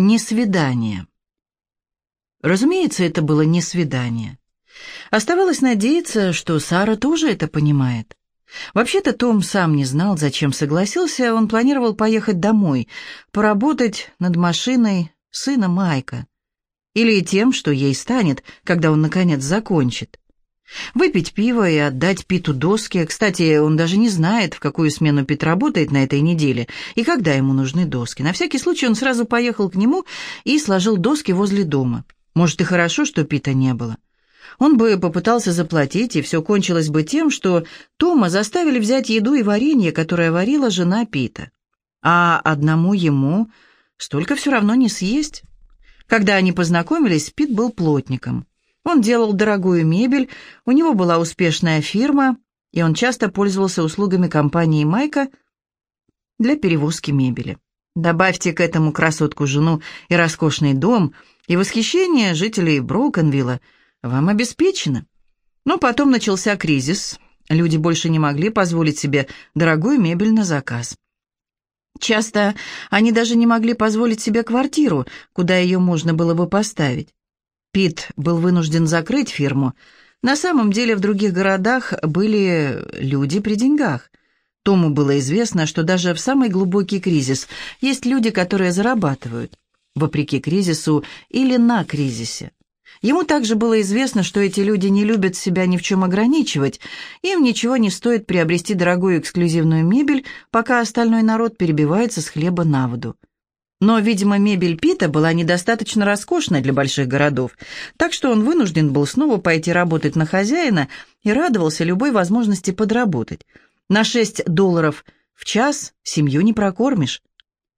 Не свидание. Разумеется, это было не свидание. Оставалось надеяться, что Сара тоже это понимает. Вообще-то Том сам не знал, зачем согласился, он планировал поехать домой, поработать над машиной сына Майка. Или тем, что ей станет, когда он, наконец, закончит. Выпить пиво и отдать Питу доски. Кстати, он даже не знает, в какую смену Пит работает на этой неделе и когда ему нужны доски. На всякий случай он сразу поехал к нему и сложил доски возле дома. Может, и хорошо, что Пита не было. Он бы попытался заплатить, и все кончилось бы тем, что Тома заставили взять еду и варенье, которое варила жена Пита. А одному ему столько все равно не съесть. Когда они познакомились, Пит был плотником. Он делал дорогую мебель, у него была успешная фирма, и он часто пользовался услугами компании Майка для перевозки мебели. Добавьте к этому красотку-жену и роскошный дом, и восхищение жителей Броукенвилла вам обеспечено. Но потом начался кризис, люди больше не могли позволить себе дорогую мебель на заказ. Часто они даже не могли позволить себе квартиру, куда ее можно было бы поставить. Пит был вынужден закрыть фирму. На самом деле в других городах были люди при деньгах. Тому было известно, что даже в самый глубокий кризис есть люди, которые зарабатывают, вопреки кризису или на кризисе. Ему также было известно, что эти люди не любят себя ни в чем ограничивать, им ничего не стоит приобрести дорогую эксклюзивную мебель, пока остальной народ перебивается с хлеба на воду. Но, видимо, мебель Пита была недостаточно роскошной для больших городов, так что он вынужден был снова пойти работать на хозяина и радовался любой возможности подработать. На 6 долларов в час семью не прокормишь.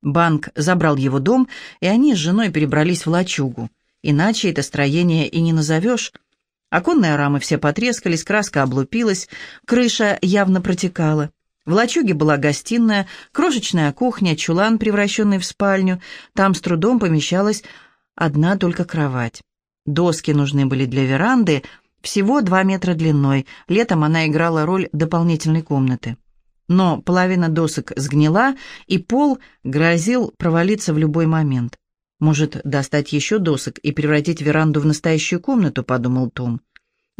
Банк забрал его дом, и они с женой перебрались в лачугу. Иначе это строение и не назовешь. Оконные рамы все потрескались, краска облупилась, крыша явно протекала. В лачуге была гостиная, крошечная кухня, чулан, превращенный в спальню. Там с трудом помещалась одна только кровать. Доски нужны были для веранды, всего два метра длиной. Летом она играла роль дополнительной комнаты. Но половина досок сгнила, и пол грозил провалиться в любой момент. «Может, достать еще досок и превратить веранду в настоящую комнату?» — подумал Том.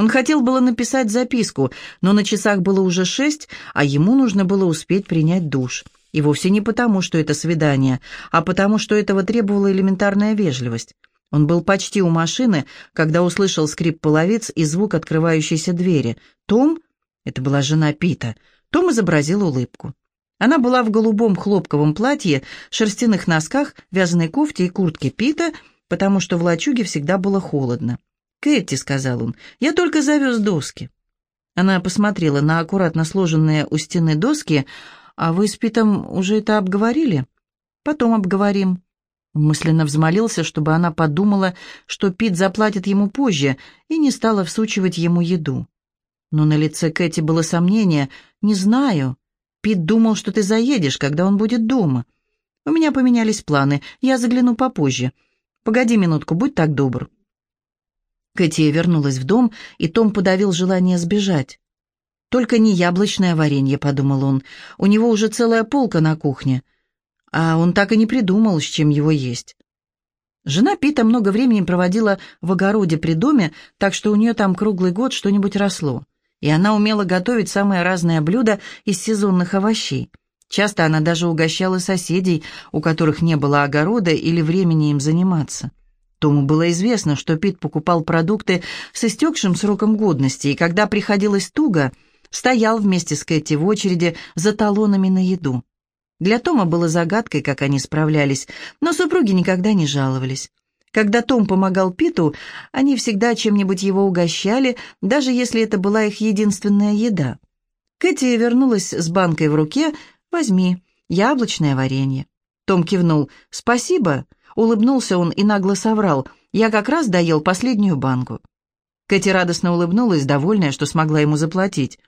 Он хотел было написать записку, но на часах было уже шесть, а ему нужно было успеть принять душ. И вовсе не потому, что это свидание, а потому, что этого требовала элементарная вежливость. Он был почти у машины, когда услышал скрип половиц и звук открывающейся двери. «Том?» — это была жена Пита. Том изобразил улыбку. Она была в голубом хлопковом платье, шерстяных носках, вязаной кофте и куртке Пита, потому что в лачуге всегда было холодно. «Кэти», — сказал он, — «я только завез доски». Она посмотрела на аккуратно сложенные у стены доски. «А вы с Питом уже это обговорили?» «Потом обговорим». Мысленно взмолился, чтобы она подумала, что Пит заплатит ему позже, и не стала всучивать ему еду. Но на лице Кэти было сомнение. «Не знаю. Пит думал, что ты заедешь, когда он будет дома. У меня поменялись планы. Я загляну попозже. Погоди минутку, будь так добр». Кэти вернулась в дом, и Том подавил желание сбежать. «Только не яблочное варенье», — подумал он. «У него уже целая полка на кухне, а он так и не придумал, с чем его есть». Жена Пита много времени проводила в огороде при доме, так что у нее там круглый год что-нибудь росло. И она умела готовить самые разные блюда из сезонных овощей. Часто она даже угощала соседей, у которых не было огорода или времени им заниматься. Тому было известно, что Пит покупал продукты с истекшим сроком годности, и когда приходилось туго, стоял вместе с Кэти в очереди за талонами на еду. Для Тома было загадкой, как они справлялись, но супруги никогда не жаловались. Когда Том помогал Питу, они всегда чем-нибудь его угощали, даже если это была их единственная еда. Кэти вернулась с банкой в руке. «Возьми, яблочное варенье». Том кивнул. «Спасибо». Улыбнулся он и нагло соврал. «Я как раз доел последнюю банку». Кэти радостно улыбнулась, довольная, что смогла ему заплатить.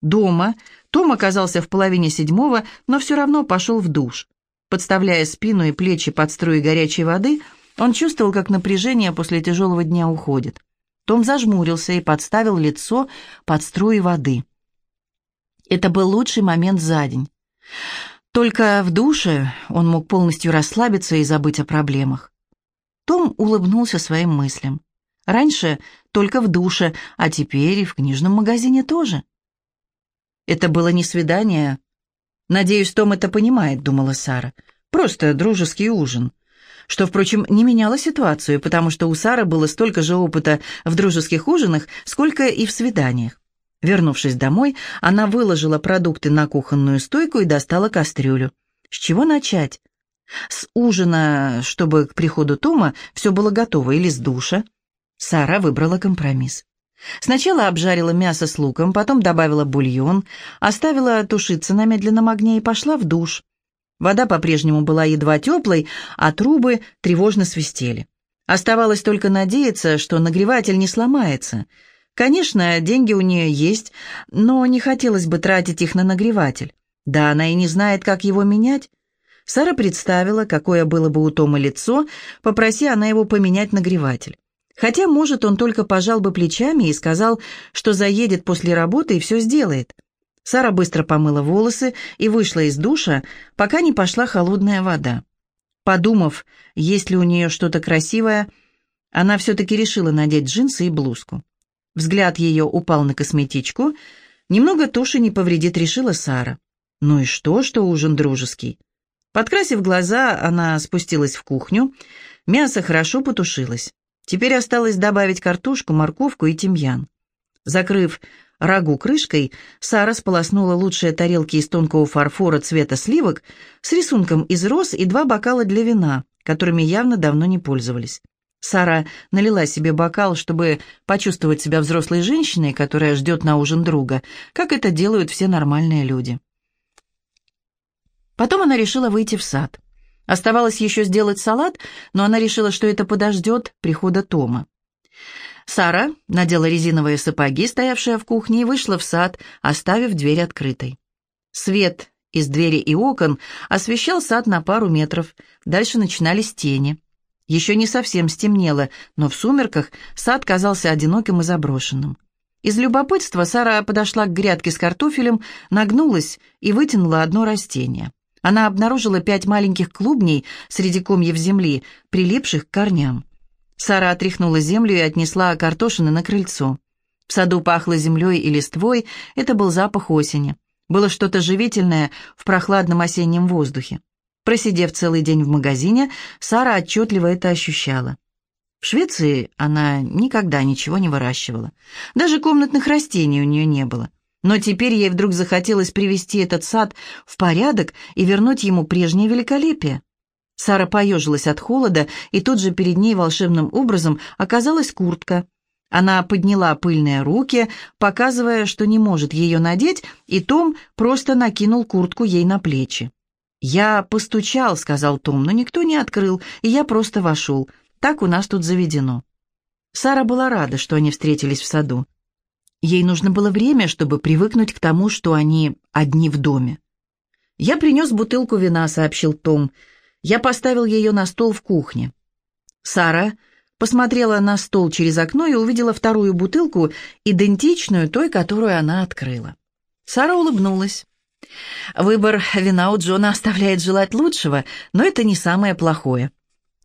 Дома Том оказался в половине седьмого, но все равно пошел в душ. Подставляя спину и плечи под струи горячей воды, он чувствовал, как напряжение после тяжелого дня уходит. Том зажмурился и подставил лицо под струи воды. Это был лучший момент за день. Только в душе он мог полностью расслабиться и забыть о проблемах. Том улыбнулся своим мыслям. Раньше только в душе, а теперь и в книжном магазине тоже. Это было не свидание. Надеюсь, Том это понимает, думала Сара. Просто дружеский ужин. Что, впрочем, не меняло ситуацию, потому что у Сары было столько же опыта в дружеских ужинах, сколько и в свиданиях. Вернувшись домой, она выложила продукты на кухонную стойку и достала кастрюлю. С чего начать? С ужина, чтобы к приходу Тома все было готово, или с душа? Сара выбрала компромисс. Сначала обжарила мясо с луком, потом добавила бульон, оставила тушиться на медленном огне и пошла в душ. Вода по-прежнему была едва теплой, а трубы тревожно свистели. Оставалось только надеяться, что нагреватель не сломается — Конечно, деньги у нее есть, но не хотелось бы тратить их на нагреватель. Да она и не знает, как его менять. Сара представила, какое было бы у Тома лицо, попроси она его поменять нагреватель. Хотя, может, он только пожал бы плечами и сказал, что заедет после работы и все сделает. Сара быстро помыла волосы и вышла из душа, пока не пошла холодная вода. Подумав, есть ли у нее что-то красивое, она все-таки решила надеть джинсы и блузку. Взгляд ее упал на косметичку. Немного туши не повредит, решила Сара. Ну и что, что ужин дружеский? Подкрасив глаза, она спустилась в кухню. Мясо хорошо потушилось. Теперь осталось добавить картошку, морковку и тимьян. Закрыв рагу крышкой, Сара сполоснула лучшие тарелки из тонкого фарфора цвета сливок с рисунком из роз и два бокала для вина, которыми явно давно не пользовались. Сара налила себе бокал, чтобы почувствовать себя взрослой женщиной, которая ждет на ужин друга, как это делают все нормальные люди. Потом она решила выйти в сад. Оставалось еще сделать салат, но она решила, что это подождет прихода Тома. Сара надела резиновые сапоги, стоявшие в кухне, и вышла в сад, оставив дверь открытой. Свет из двери и окон освещал сад на пару метров. Дальше начинались тени. Еще не совсем стемнело, но в сумерках сад казался одиноким и заброшенным. Из любопытства Сара подошла к грядке с картофелем, нагнулась и вытянула одно растение. Она обнаружила пять маленьких клубней среди комьев земли, прилипших к корням. Сара отряхнула землю и отнесла картошины на крыльцо. В саду пахло землей и листвой, это был запах осени. Было что-то живительное в прохладном осеннем воздухе. Просидев целый день в магазине, Сара отчетливо это ощущала. В Швеции она никогда ничего не выращивала. Даже комнатных растений у нее не было. Но теперь ей вдруг захотелось привести этот сад в порядок и вернуть ему прежнее великолепие. Сара поежилась от холода, и тут же перед ней волшебным образом оказалась куртка. Она подняла пыльные руки, показывая, что не может ее надеть, и Том просто накинул куртку ей на плечи. «Я постучал», — сказал Том, — «но никто не открыл, и я просто вошел. Так у нас тут заведено». Сара была рада, что они встретились в саду. Ей нужно было время, чтобы привыкнуть к тому, что они одни в доме. «Я принес бутылку вина», — сообщил Том. «Я поставил ее на стол в кухне». Сара посмотрела на стол через окно и увидела вторую бутылку, идентичную той, которую она открыла. Сара улыбнулась. Выбор вина у Джона оставляет желать лучшего, но это не самое плохое.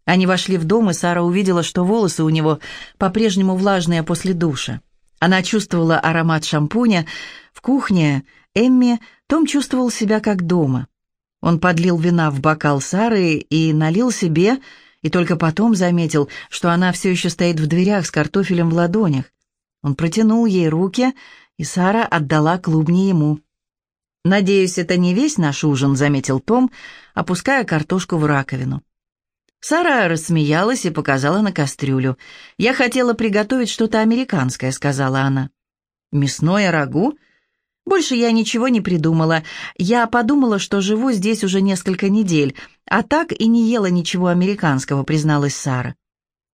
Они вошли в дом, и Сара увидела, что волосы у него по-прежнему влажные после душа. Она чувствовала аромат шампуня. В кухне Эмми Том чувствовал себя как дома. Он подлил вина в бокал Сары и налил себе, и только потом заметил, что она все еще стоит в дверях с картофелем в ладонях. Он протянул ей руки, и Сара отдала клубни ему. «Надеюсь, это не весь наш ужин», — заметил Том, опуская картошку в раковину. Сара рассмеялась и показала на кастрюлю. «Я хотела приготовить что-то американское», — сказала она. «Мясное рагу?» «Больше я ничего не придумала. Я подумала, что живу здесь уже несколько недель, а так и не ела ничего американского», — призналась Сара.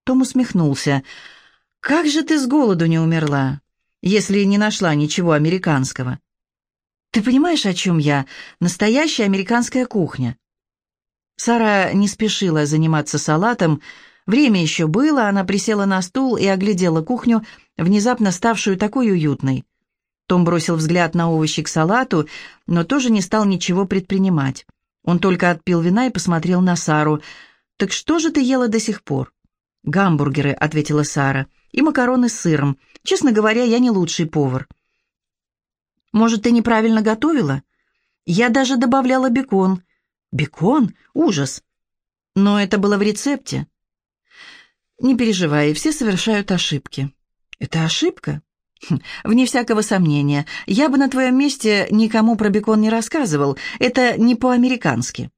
Том усмехнулся. «Как же ты с голоду не умерла, если не нашла ничего американского?» «Ты понимаешь, о чем я? Настоящая американская кухня». Сара не спешила заниматься салатом. Время еще было, она присела на стул и оглядела кухню, внезапно ставшую такой уютной. Том бросил взгляд на овощи к салату, но тоже не стал ничего предпринимать. Он только отпил вина и посмотрел на Сару. «Так что же ты ела до сих пор?» «Гамбургеры», — ответила Сара, — «и макароны с сыром. Честно говоря, я не лучший повар». «Может, ты неправильно готовила?» «Я даже добавляла бекон». «Бекон? Ужас!» «Но это было в рецепте». «Не переживай, все совершают ошибки». «Это ошибка?» хм, «Вне всякого сомнения. Я бы на твоем месте никому про бекон не рассказывал. Это не по-американски».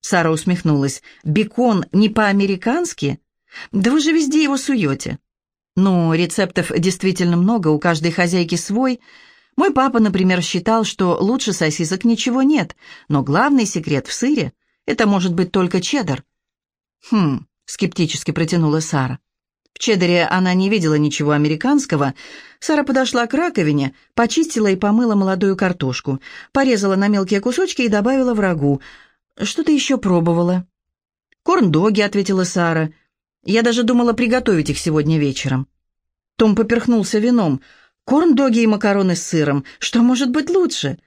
Сара усмехнулась. «Бекон не по-американски? Да вы же везде его суете». «Ну, рецептов действительно много, у каждой хозяйки свой. Мой папа, например, считал, что лучше сосисок ничего нет, но главный секрет в сыре — это может быть только чеддер». «Хм», — скептически протянула Сара. В чеддере она не видела ничего американского. Сара подошла к раковине, почистила и помыла молодую картошку, порезала на мелкие кусочки и добавила в рагу. «Что ты еще пробовала?» «Корн-доги», — ответила Сара. «Я даже думала приготовить их сегодня вечером». Том поперхнулся вином. «Корн-доги и макароны с сыром. Что может быть лучше?»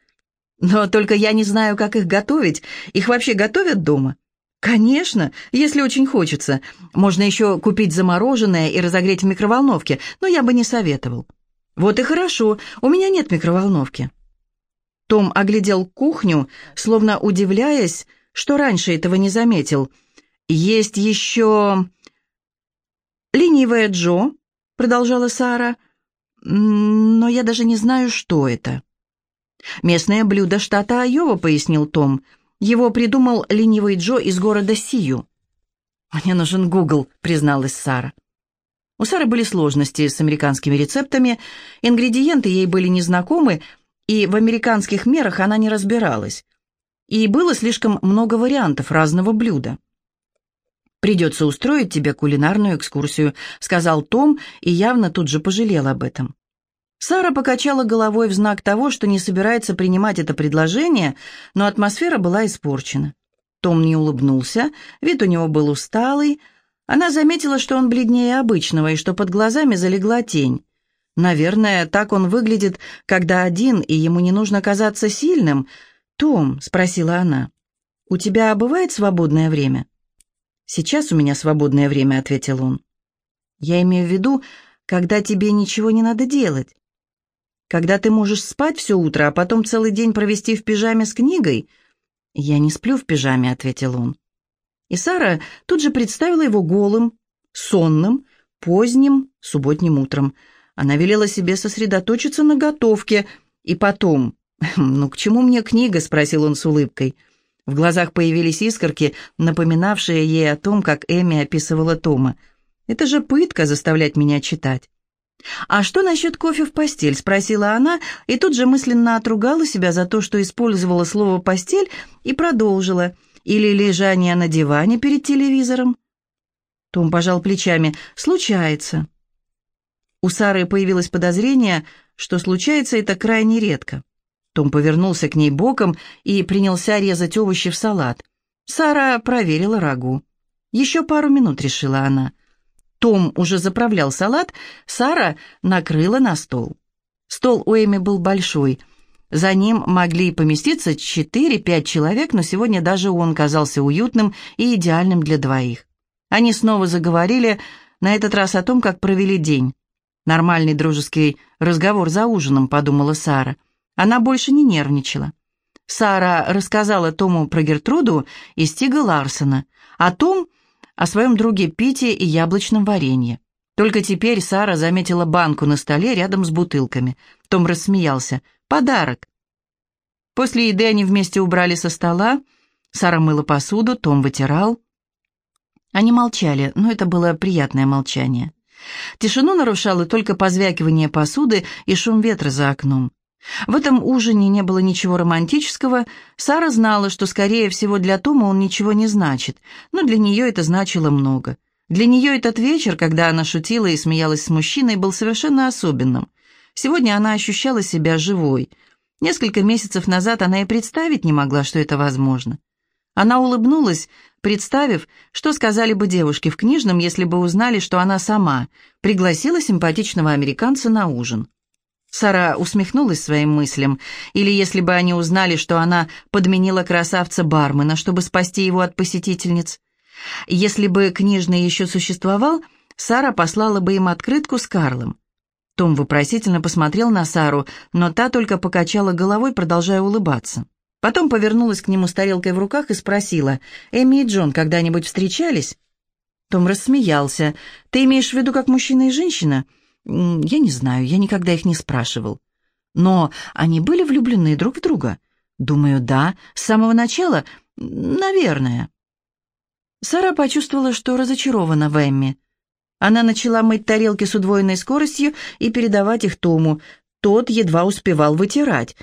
«Но только я не знаю, как их готовить. Их вообще готовят дома?» «Конечно, если очень хочется. Можно еще купить замороженное и разогреть в микроволновке, но я бы не советовал». «Вот и хорошо, у меня нет микроволновки». Том оглядел кухню, словно удивляясь, что раньше этого не заметил. «Есть еще...» «Ленивая Джо», — продолжала Сара, — «но я даже не знаю, что это». «Местное блюдо штата Айова», — пояснил Том, — его придумал ленивый Джо из города Сию. «Мне нужен Гугл», — призналась Сара. У Сары были сложности с американскими рецептами, ингредиенты ей были незнакомы, и в американских мерах она не разбиралась. И было слишком много вариантов разного блюда. «Придется устроить тебе кулинарную экскурсию», — сказал Том и явно тут же пожалел об этом. Сара покачала головой в знак того, что не собирается принимать это предложение, но атмосфера была испорчена. Том не улыбнулся, вид у него был усталый. Она заметила, что он бледнее обычного и что под глазами залегла тень. Наверное, так он выглядит, когда один, и ему не нужно казаться сильным. «Том», — спросила она, — «у тебя бывает свободное время?» «Сейчас у меня свободное время», — ответил он. «Я имею в виду, когда тебе ничего не надо делать. Когда ты можешь спать все утро, а потом целый день провести в пижаме с книгой?» «Я не сплю в пижаме», — ответил он. И Сара тут же представила его голым, сонным, поздним субботним утром. Она велела себе сосредоточиться на готовке. И потом... «Ну, к чему мне книга?» — спросил он с улыбкой. В глазах появились искорки, напоминавшие ей о том, как Эми описывала Тома. «Это же пытка заставлять меня читать». «А что насчет кофе в постель?» — спросила она, и тут же мысленно отругала себя за то, что использовала слово «постель» и продолжила. «Или лежание на диване перед телевизором?» Том пожал плечами. «Случается». У Сары появилось подозрение, что случается это крайне редко. Том повернулся к ней боком и принялся резать овощи в салат. Сара проверила рагу. «Еще пару минут», — решила она. Том уже заправлял салат, Сара накрыла на стол. Стол у Эми был большой. За ним могли поместиться 4-5 человек, но сегодня даже он казался уютным и идеальным для двоих. Они снова заговорили, на этот раз о том, как провели день. «Нормальный дружеский разговор за ужином», — подумала Сара. Она больше не нервничала. Сара рассказала Тому про Гертруду и Стига Ларсона, о том, о своем друге Пите и яблочном варенье. Только теперь Сара заметила банку на столе рядом с бутылками. Том рассмеялся. «Подарок». После еды они вместе убрали со стола. Сара мыла посуду, Том вытирал. Они молчали, но это было приятное молчание. Тишину нарушало только позвякивание посуды и шум ветра за окном. В этом ужине не было ничего романтического. Сара знала, что, скорее всего, для Тома он ничего не значит, но для нее это значило много. Для нее этот вечер, когда она шутила и смеялась с мужчиной, был совершенно особенным. Сегодня она ощущала себя живой. Несколько месяцев назад она и представить не могла, что это возможно. Она улыбнулась, представив, что сказали бы девушки в книжном, если бы узнали, что она сама пригласила симпатичного американца на ужин. Сара усмехнулась своим мыслям. Или если бы они узнали, что она подменила красавца-бармена, чтобы спасти его от посетительниц. Если бы книжный еще существовал, Сара послала бы им открытку с Карлом. Том вопросительно посмотрел на Сару, но та только покачала головой, продолжая улыбаться. Потом повернулась к нему с тарелкой в руках и спросила, «Эми и Джон когда-нибудь встречались?» Том рассмеялся. «Ты имеешь в виду как мужчина и женщина?» «Я не знаю, я никогда их не спрашивал». «Но они были влюблены друг в друга?» «Думаю, да. С самого начала? Наверное». Сара почувствовала, что разочарована в Эмми. Она начала мыть тарелки с удвоенной скоростью и передавать их Тому. Тот едва успевал вытирать.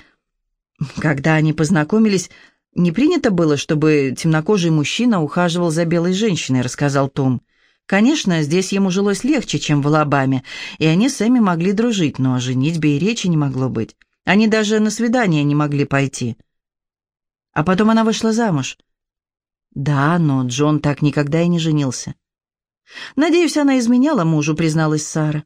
Когда они познакомились, не принято было, чтобы темнокожий мужчина ухаживал за белой женщиной, рассказал Том. Конечно, здесь ему жилось легче, чем в Алабаме, и они с Эми могли дружить, но о женитьбе и речи не могло быть. Они даже на свидание не могли пойти. А потом она вышла замуж. Да, но Джон так никогда и не женился. «Надеюсь, она изменяла мужу», — призналась Сара.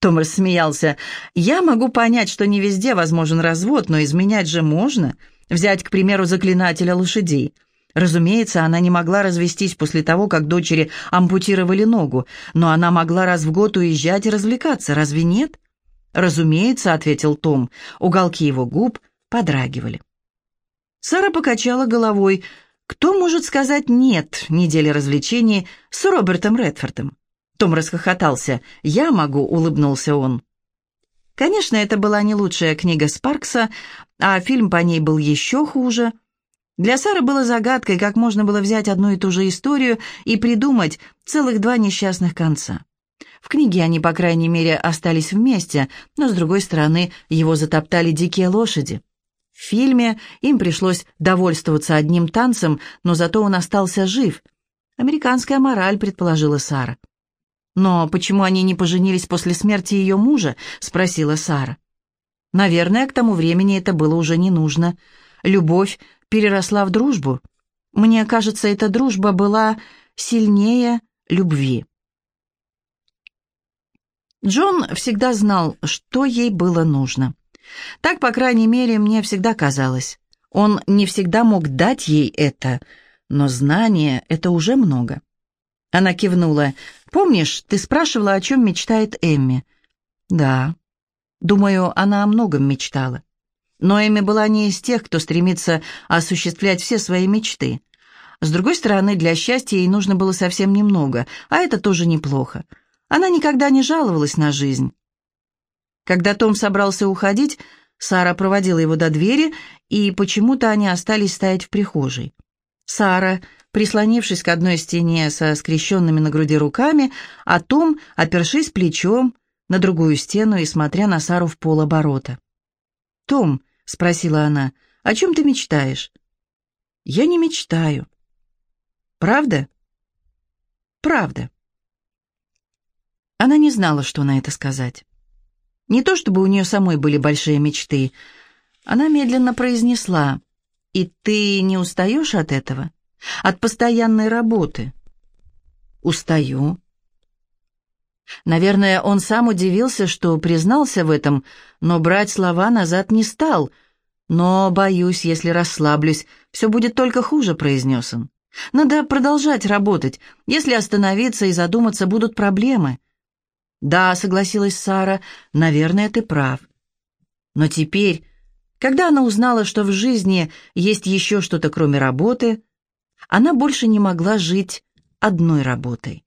Том рассмеялся. «Я могу понять, что не везде возможен развод, но изменять же можно. Взять, к примеру, заклинателя лошадей. Разумеется, она не могла развестись после того, как дочери ампутировали ногу, но она могла раз в год уезжать и развлекаться, разве нет?» «Разумеется», — ответил Том. Уголки его губ подрагивали. Сара покачала головой. Кто может сказать «нет» неделе развлечений с Робертом Редфордом? Том расхохотался. «Я могу», — улыбнулся он. Конечно, это была не лучшая книга Спаркса, а фильм по ней был еще хуже. Для Сары было загадкой, как можно было взять одну и ту же историю и придумать целых два несчастных конца. В книге они, по крайней мере, остались вместе, но, с другой стороны, его затоптали дикие лошади. В фильме им пришлось довольствоваться одним танцем, но зато он остался жив. Американская мораль, предположила Сара. «Но почему они не поженились после смерти ее мужа?» — спросила Сара. «Наверное, к тому времени это было уже не нужно. Любовь переросла в дружбу. Мне кажется, эта дружба была сильнее любви». Джон всегда знал, что ей было нужно. Так, по крайней мере, мне всегда казалось. Он не всегда мог дать ей это, но знание — это уже много. Она кивнула. «Помнишь, ты спрашивала, о чем мечтает Эмми?» «Да». Думаю, она о многом мечтала. Но Эмми была не из тех, кто стремится осуществлять все свои мечты. С другой стороны, для счастья ей нужно было совсем немного, а это тоже неплохо. Она никогда не жаловалась на жизнь. Когда Том собрался уходить, Сара проводила его до двери, и почему-то они остались стоять в прихожей. Сара, прислонившись к одной стене со скрещенными на груди руками, а Том, опершись плечом на другую стену и смотря на Сару в полоборота. «Том», — спросила она, — «о чем ты мечтаешь?» «Я не мечтаю». «Правда?» «Правда». Она не знала, что на это сказать. Не то чтобы у нее самой были большие мечты. Она медленно произнесла, «И ты не устаешь от этого? От постоянной работы?» «Устаю». Наверное, он сам удивился, что признался в этом, но брать слова назад не стал. «Но, боюсь, если расслаблюсь, все будет только хуже», — произнес он. «Надо продолжать работать. Если остановиться и задуматься, будут проблемы». «Да», — согласилась Сара, — «наверное, ты прав». Но теперь, когда она узнала, что в жизни есть еще что-то кроме работы, она больше не могла жить одной работой.